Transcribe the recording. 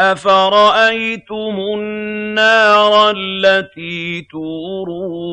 أَفَرَأَيْتُمُ النَّارَ الَّتِي تُورُونَ